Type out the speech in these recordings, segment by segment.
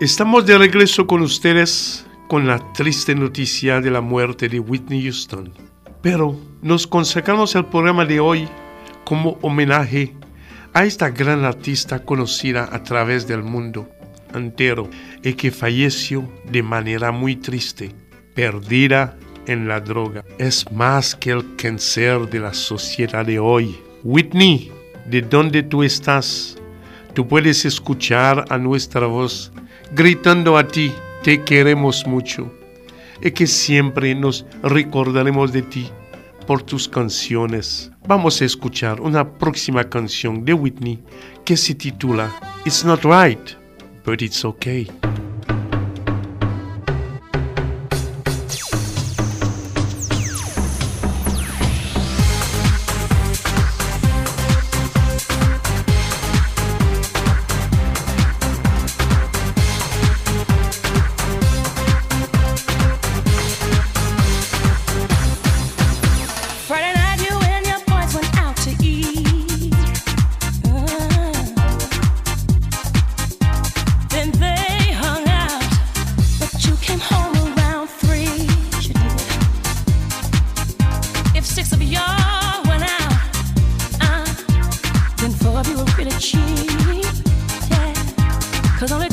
Estamos de regreso con ustedes con la triste noticia de la muerte de Whitney Houston. Pero nos consagramos el programa de hoy como homenaje a esta gran artista conocida a través del mundo entero y que falleció de manera muy triste, perdida en la droga. Es más que el cáncer de la sociedad de hoy. Whitney, ¿de dónde tú estás? Tú puedes escuchar a nuestra voz gritando a ti, te queremos mucho y que siempre nos recordaremos de ti por tus canciones. Vamos a escuchar una próxima canción de Whitney que se titula It's Not Right, but It's Okay. cheap, yeah. Cause only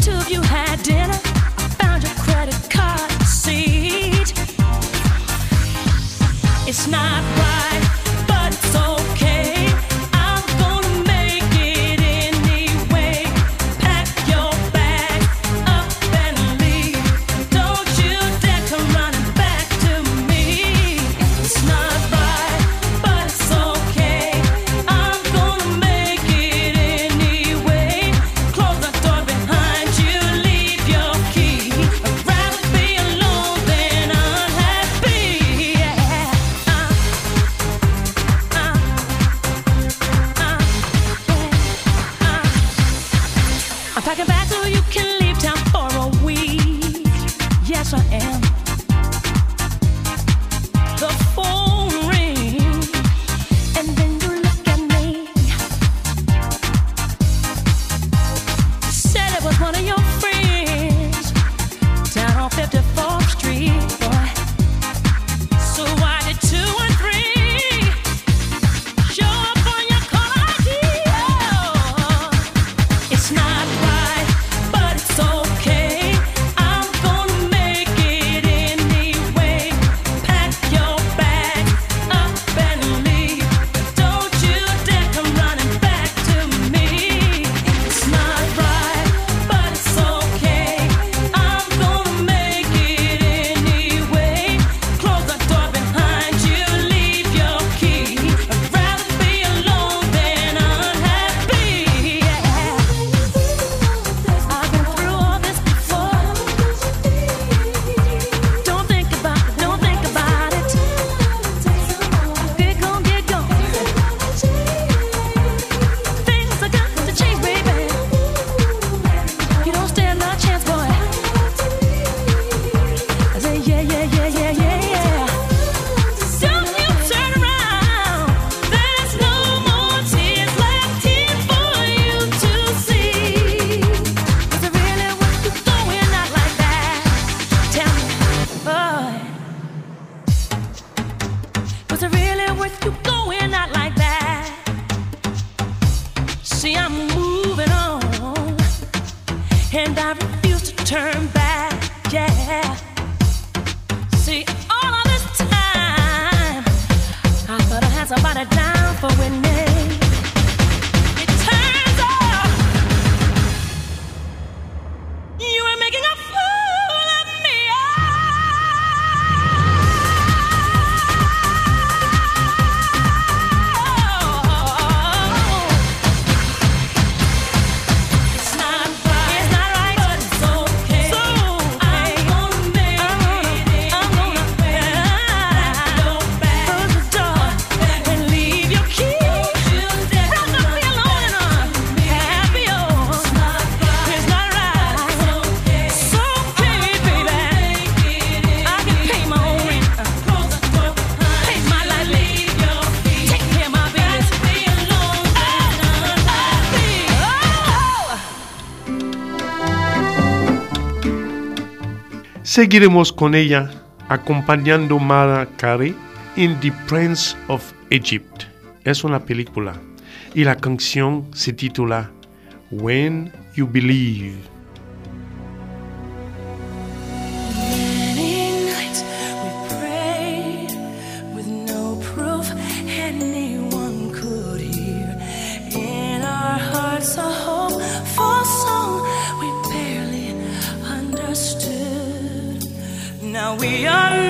Packing back so you can leave town for a week. Yes, I am. turn back, yeah. See, all of this time, I thought I had somebody down. Seguiremos con ella acompañando Mara Carey in The Prince of Egypt. Es una película y la canción se titula When You Believe. beyond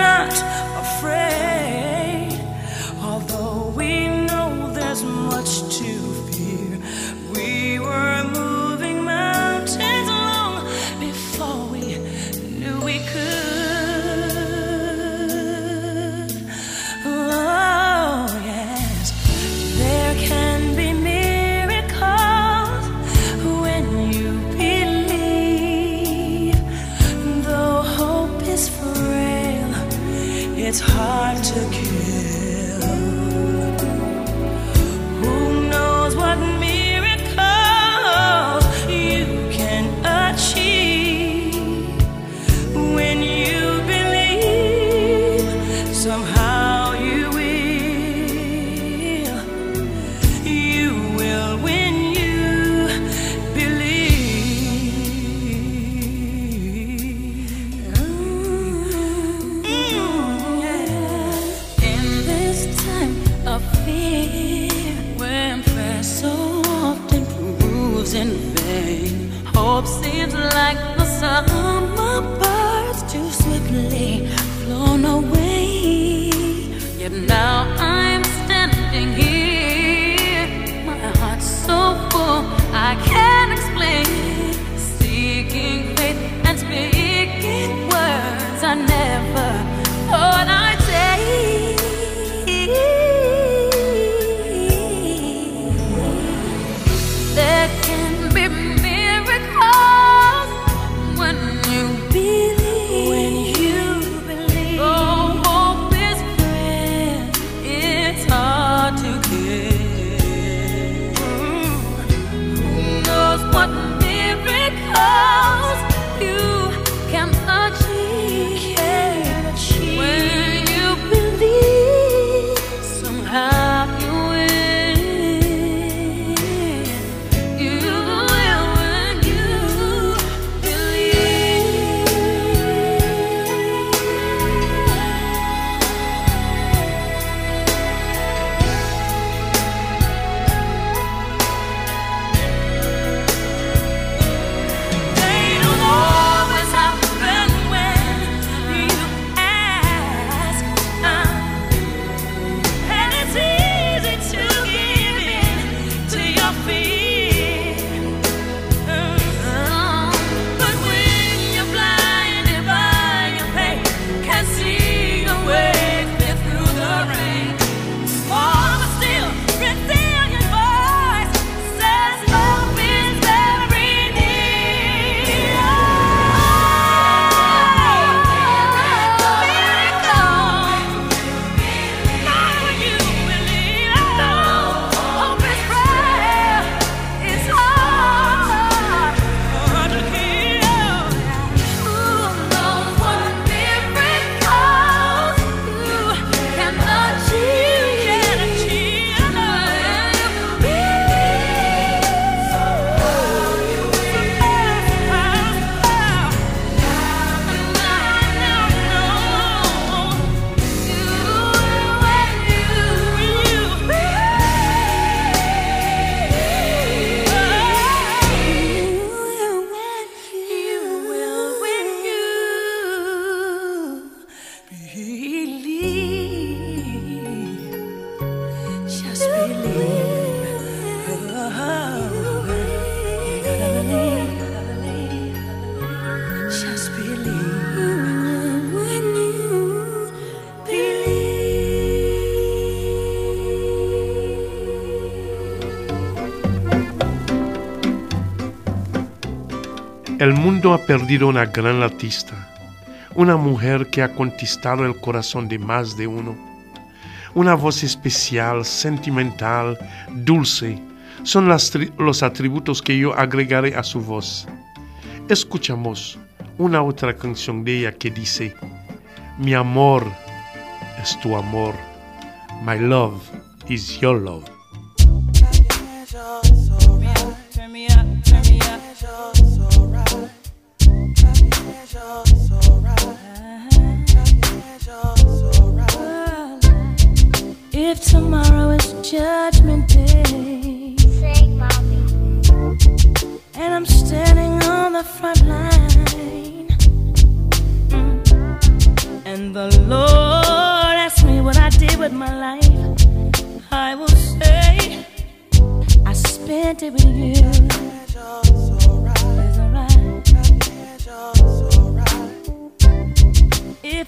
El mundo ha perdido una gran artista, una mujer que ha conquistado el corazón de más de uno. Una voz especial, sentimental, dulce, son los atributos que yo agregaré a su voz. Escuchamos una otra canción de ella que dice, Mi amor es tu amor, my love is your love. If tomorrow is judgment day, and I'm standing on the front line, and the Lord asks me what I did with my life, I will say, I spent it with you.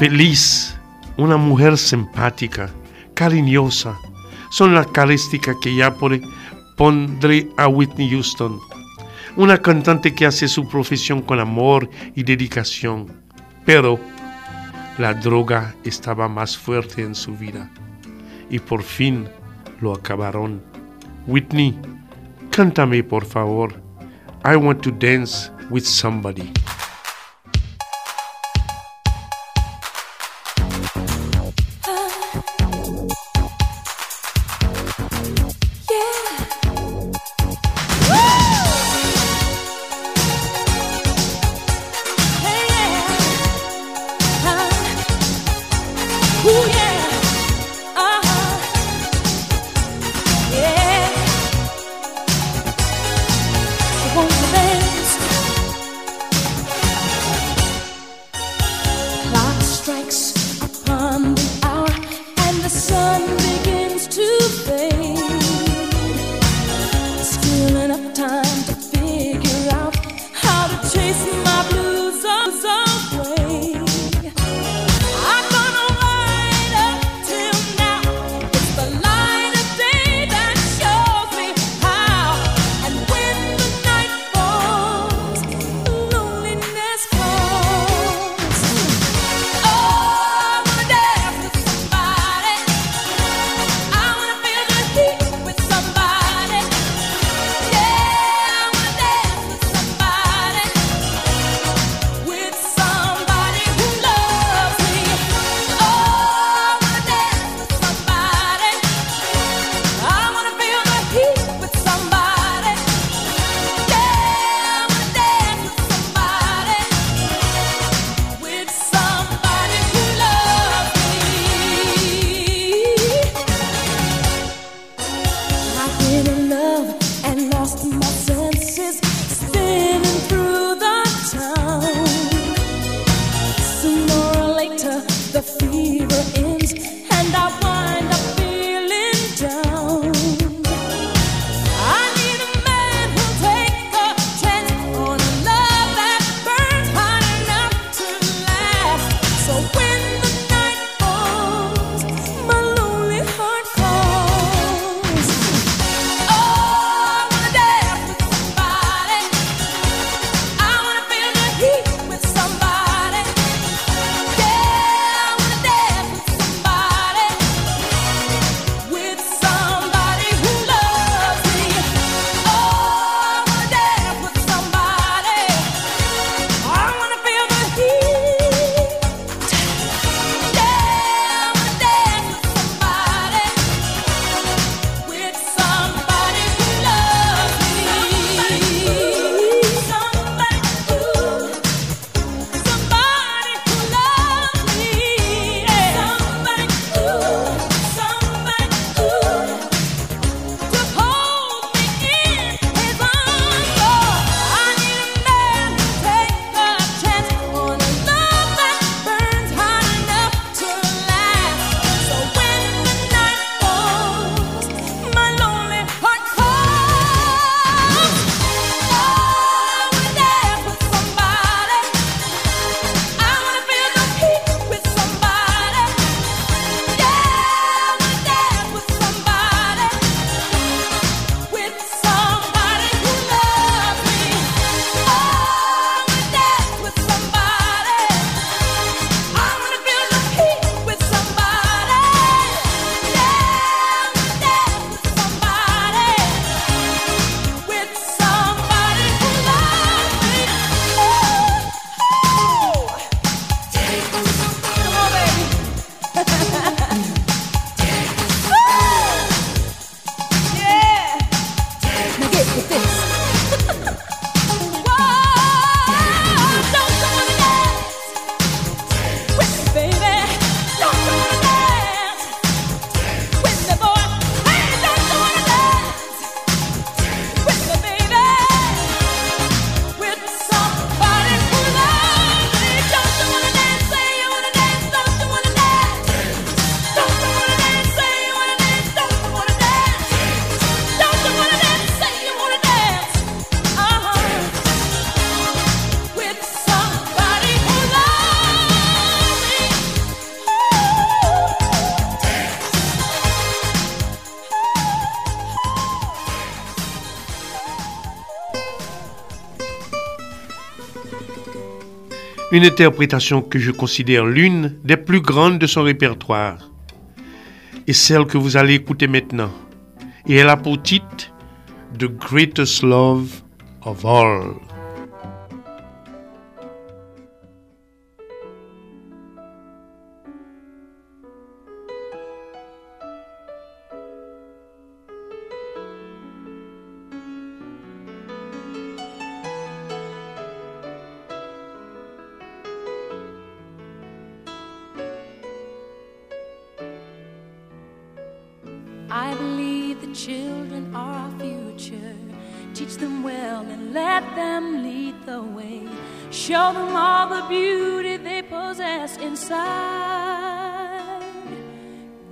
feliz, una mujer simpática, cariñosa, son las características que ya pondré a Whitney Houston. Una cantante que hace su profesión con amor y dedicación. Pero la droga estaba más fuerte en su vida y por fin lo acabaron. Whitney, cántame por favor. I want to dance with somebody. une interprétation que je considère l'une des plus grandes de son répertoire, et celle que vous allez écouter maintenant. Et elle a pour titre The Greatest Love of All.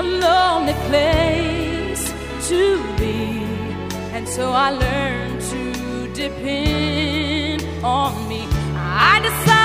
A lonely place to be. And so I learned to depend on me. I decided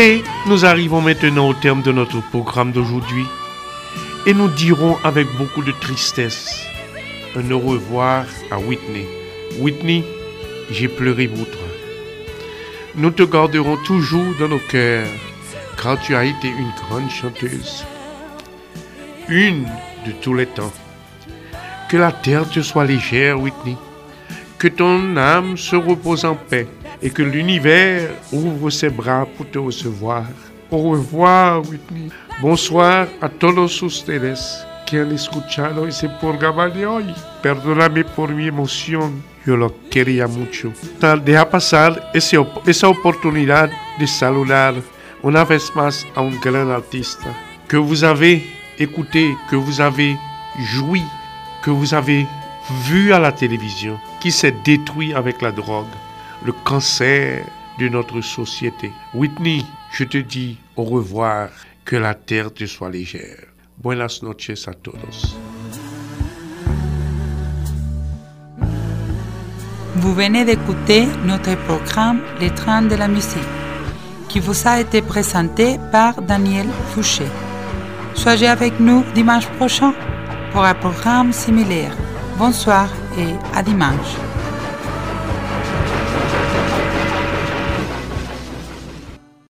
Et nous arrivons maintenant au terme de notre programme d'aujourd'hui. Et nous dirons avec beaucoup de tristesse un au revoir à Whitney. Whitney, j'ai pleuré pour toi. Nous te garderons toujours dans nos cœurs, car tu as été une grande chanteuse. Une de tous les temps. Que la terre te soit légère, Whitney. Que ton âme se repose en paix et que l'univers ouvre ses bras pour te recevoir. Au revoir, Whitney. Bonsoir a todos ustedes que han escuchado ese programa de hoy. Perdóname por mi emoción. Yo lo quería mucho. Deja pasar ese esa oportunidad de saludar una vez más a un gran artista que vous avez écouté, que vous avez joui, que vous avez vu à la télévision, qui s'est détruit avec la drogue, le cancer de notre société. Whitney, je te dis au revoir, que la terre te soit légère. Buenas noches a todos. Vous venez d'écouter notre programme Les trains de la musique, qui vous a été présenté par Daniel Fouché. Soyez avec nous dimanche prochain pour un programme similaire. Bonsoir et à dimanche.